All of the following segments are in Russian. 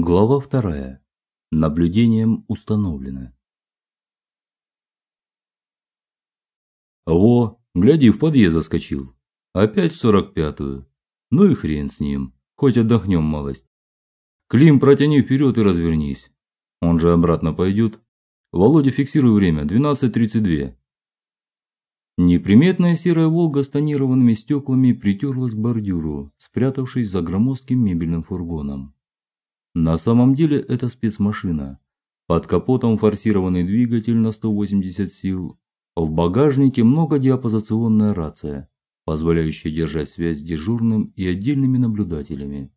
Глава вторая. Наблюдением установлено. Во, гляди, в подъезд заскочил. Опять в сорок пятую. Ну и хрен с ним, хоть отдохнем малость. Клим, протяни вперед и развернись. Он же обратно пойдет. Володя, фиксируй время 12:32. Неприметная серая Волга с тонированными стеклами притерлась к бордюру, спрятавшись за громоздким мебельным фургоном. На самом деле это спецмашина. Под капотом форсированный двигатель на 180 сил, в багажнике многодиапазационная рация, позволяющая держать связь с дежурным и отдельными наблюдателями.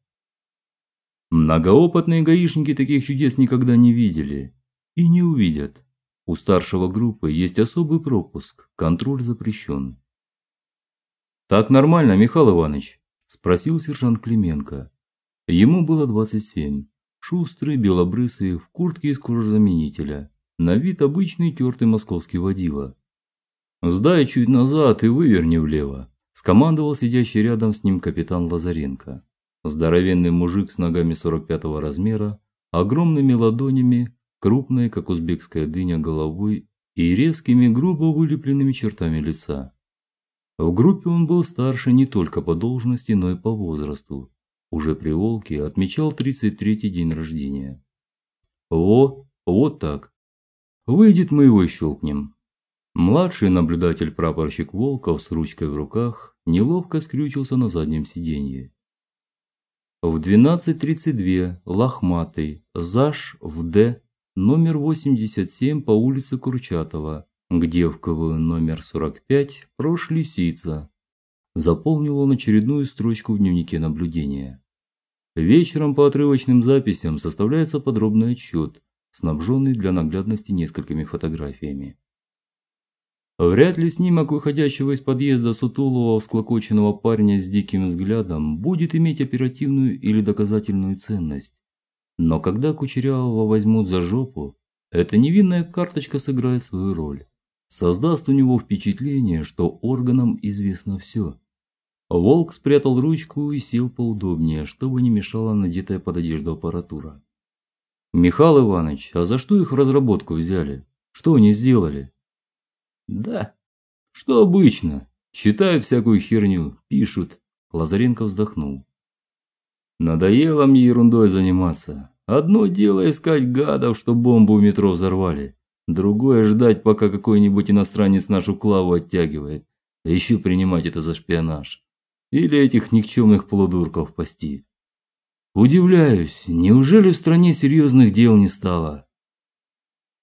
Многоопытные гаишники таких чудес никогда не видели и не увидят. У старшего группы есть особый пропуск, контроль запрещен. Так нормально, Михаил Иванович, спросил сержант Клименко. Ему было 27. Шустрый, белобрысый, в куртке из кожзаменителя. На вид обычный тертый московский водила. "Сдай чуть назад и выверни влево", скомандовал сидящий рядом с ним капитан Лазаренко. Здоровенный мужик с ногами 45-го размера, огромными ладонями, крупной, как узбекская дыня, головой и резкими, грубо вылепленными чертами лица. В группе он был старше не только по должности, но и по возрасту уже при Волке отмечал 33-й день рождения. Во, вот так. Выйдет мы его щелкнем. Младший наблюдатель прапорщик Волков с ручкой в руках неловко скрючился на заднем сиденье. В 12:32 лохматый ЗАЖ в Д номер 87 по улице Курчатова, где в КВ номер 45 прошли лисица. Заполнил он очередную строчку в дневнике наблюдения. Вечером по отрывочным записям составляется подробный отчет, снабженный для наглядности несколькими фотографиями. Вряд ли снимок выходящего из подъезда сутулого, всклокоченного парня с диким взглядом будет иметь оперативную или доказательную ценность. Но когда Кучерявого возьмут за жопу, эта невинная карточка сыграет свою роль. Создаст у него впечатление, что органам известно все. Волк спрятал ручку и сел поудобнее, чтобы не мешала надетая под одежду аппаратура. Михаил Иванович, а за что их в разработку взяли? Что они сделали? Да, что обычно, читают всякую херню, пишут. Лазаренко вздохнул. Надоело мне ерундой заниматься. Одно дело искать гадов, что бомбу в метро взорвали, другое ждать, пока какой-нибудь иностранец нашу клаву оттягивает, а еще принимать это за шпионаж. Или этих никчемных полудурков пасти. Удивляюсь, неужели в стране серьезных дел не стало?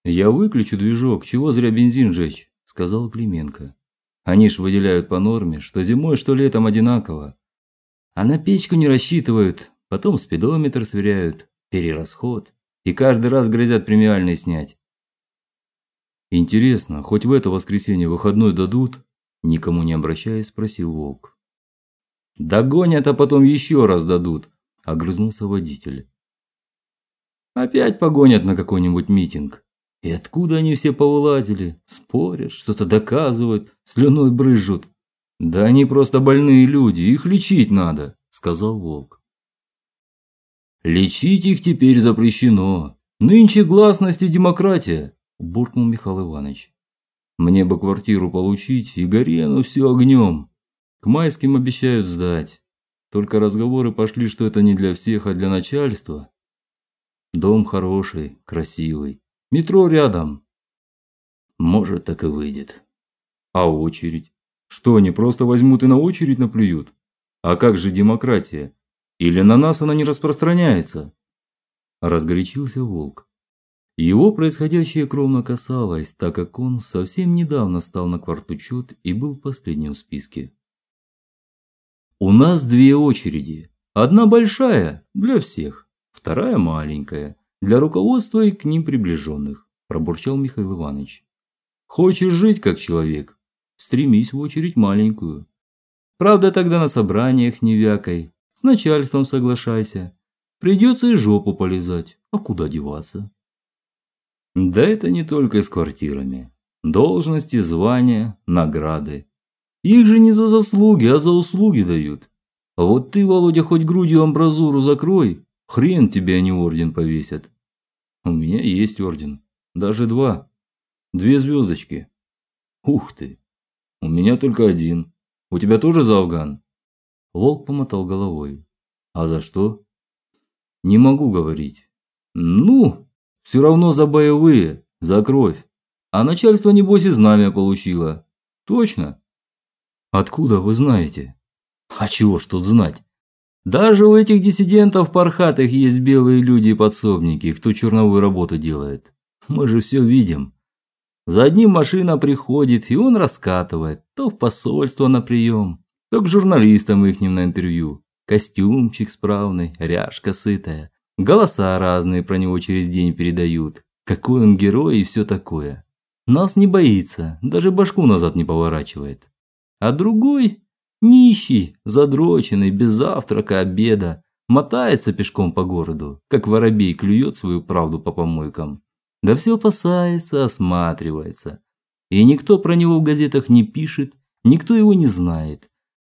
Я выключу движок, чего зря бензин жечь, сказал Клименко. Они ж выделяют по норме, что зимой, что летом одинаково. А на печку не рассчитывают, потом спидометр сверяют, перерасход, и каждый раз грозят премиальный снять. Интересно, хоть в это воскресенье выходной дадут? Никому не обращаясь, спросил Волк. Догонят, а потом еще раз дадут, огрызнулся водитель. Опять погонят на какой-нибудь митинг. И откуда они все повылазили? Спорят, что-то доказывают, слюной брызжут. Да они просто больные люди, их лечить надо, сказал Волк. Лечить их теперь запрещено. Нынче гласность и демократия, буркнул Михаил Иванович. Мне бы квартиру получить, и гори все огнем. К майским обещают сдать. Только разговоры пошли, что это не для всех, а для начальства. Дом хороший, красивый. Метро рядом. Может, так и выйдет. А очередь? Что, они просто возьмут и на очередь наплюют? А как же демократия? Или на нас она не распространяется? Разгорячился Волк. Его происходящее кровно касалось, так как он совсем недавно стал на квартучет и был последним в списке. У нас две очереди. Одна большая для всех, вторая маленькая для руководства и к ним приближенных», – пробурчал Михаил Иванович. Хочешь жить как человек, стремись в очередь маленькую. Правда, тогда на собраниях не вякай, с начальством соглашайся. Придется и жопу полезать, а куда деваться? Да это не только с квартирами. Должности, звания, награды. Их же не за заслуги, а за услуги дают. А вот ты, Володя, хоть грудью амбразуру закрой, Хрен тебе они орден повесят. У меня есть орден, даже два. Две звездочки. Ух ты. У меня только один. У тебя тоже за Афган? Волк помотал головой. А за что? Не могу говорить. Ну, все равно за боевые, за кровь. А начальство небось и знамя получило. Точно? Откуда вы знаете? А чего ж тут знать? Даже у этих диссидентов пархатых есть белые люди и подсобники, кто черновую работу делает. Мы же все видим. За одним машина приходит, и он раскатывает, то в посольство на прием, то к журналистам ихним на интервью. Костюмчик справный, ряжка сытая, голоса разные про него через день передают. Какой он герой и все такое. Нас не боится, даже башку назад не поворачивает. А другой нищий, задроченный, без завтрака, обеда, мотается пешком по городу, как воробей клюет свою правду по помойкам. Да все опасается, осматривается. И никто про него в газетах не пишет, никто его не знает.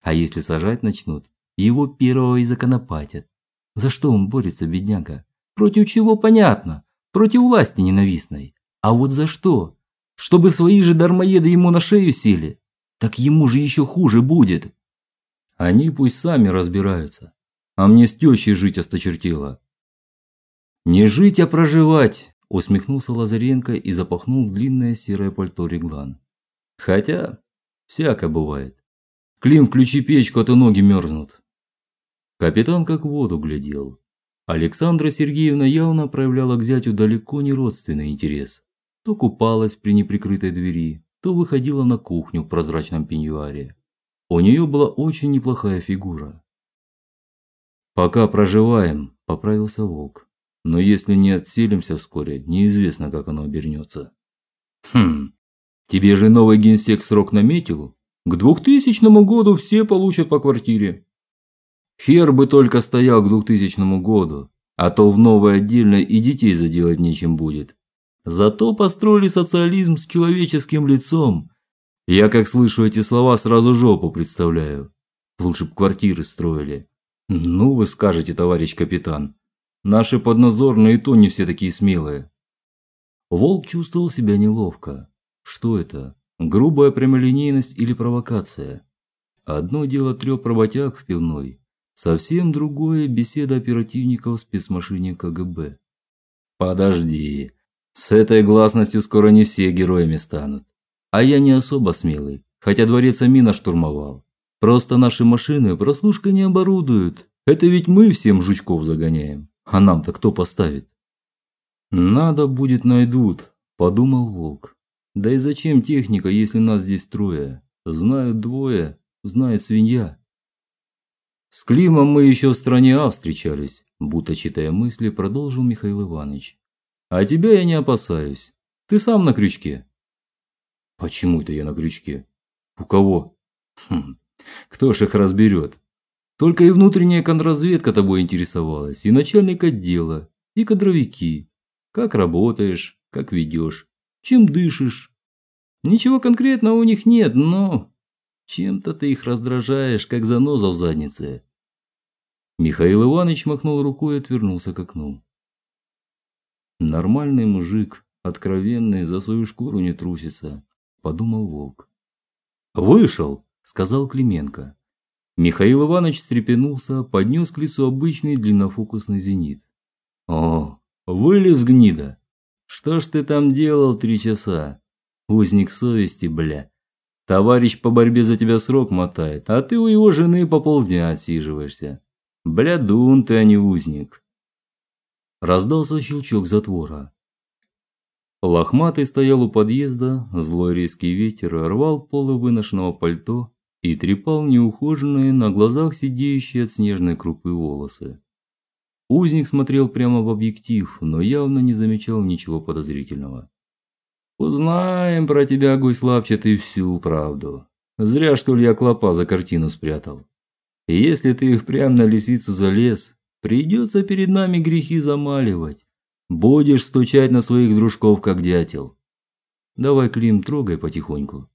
А если сажать начнут, его первого и законопатят. За что он борется, бедняга? Против чего понятно? Против власти ненавистной. А вот за что? чтобы свои же дармоеды ему на шею сели. Так ему же еще хуже будет. Они пусть сами разбираются. А мне с тещей жить осточертело. Не жить, а проживать, усмехнулся Лазаренко и запахнул длинное серое пальто реглан. Хотя всяко бывает. Клим, включи печку, а то ноги мерзнут. Капитан как в воду глядел. Александра Сергеевна явно проявляла к зятю далеко не родственный интерес то купалась при неприкрытой двери, то выходила на кухню в прозрачном пеньюаре. У нее была очень неплохая фигура. Пока проживаем, поправился Волк. Но если не отселимся вскоре, неизвестно, как оно обернется. Хм. Тебе же новый генсек срок наметил? К двухтысячному году все получат по квартире. Хер бы только стоял к двухтысячному году, а то в новой отдельной и детей заделать нечем будет. Зато построили социализм с человеческим лицом. Я как слышу эти слова, сразу жопу представляю. Лучше б квартиры строили. Ну вы скажете, товарищ капитан. Наши поднадзорные и то не все такие смелые. Волк чувствовал себя неловко. Что это? Грубая прямолинейность или провокация? Одно дело трёп работяг в пивной, совсем другое беседа оперативников в спецмашине КГБ. Подожди. С этой гласностью скоро не все героями станут. А я не особо смелый, хотя дворец Амина штурмовал. Просто наши машины прослушка не оборудуют. Это ведь мы всем жучков загоняем. А нам-то кто поставит? Надо будет найдут, подумал Волк. Да и зачем техника, если нас здесь трое? Знают двое, знает свинья. С Климом мы еще в стране А встречались, будто читая мысли, продолжил Михаил Иванович. А тебя я не опасаюсь. Ты сам на крючке. Почему это я на крючке? У кого? Хм. Кто ж их разберет? Только и внутренняя контрразведка тобой интересовалась, и начальник отдела, и кадровики. Как работаешь, как ведешь, чем дышишь. Ничего конкретного у них нет, но чем-то ты их раздражаешь, как заноза в заднице. Михаил Иванович махнул рукой и отвернулся к окну. Нормальный мужик, откровенный, за свою шкуру не трусится, подумал Волк. Вышел, сказал Клименко. Михаил Иванович встрепенулся, поднес к лицу обычный длиннофокусный зенит. О, вылез гнида. Что ж ты там делал три часа? Узник совести, бля. Товарищ по борьбе за тебя срок мотает, а ты у его жены по полдня отсиживаешься. Блядун ты, а не узник. Раздался щелчок затвора. Лохматый стоял у подъезда, злой резкий ветер рвал полы выношенного пальто и трепал неухоженные на глазах сидеющие от снежной крупы волосы. Узник смотрел прямо в объектив, но явно не замечал ничего подозрительного. Узнаем про тебя, гусь лапчатый, всю правду. Зря что ли я клопа за картину спрятал. Если ты впрямь на лисицу залез, Придется перед нами грехи замаливать. Будешь стучать на своих дружков как дятел. Давай, Клим, трогай потихоньку.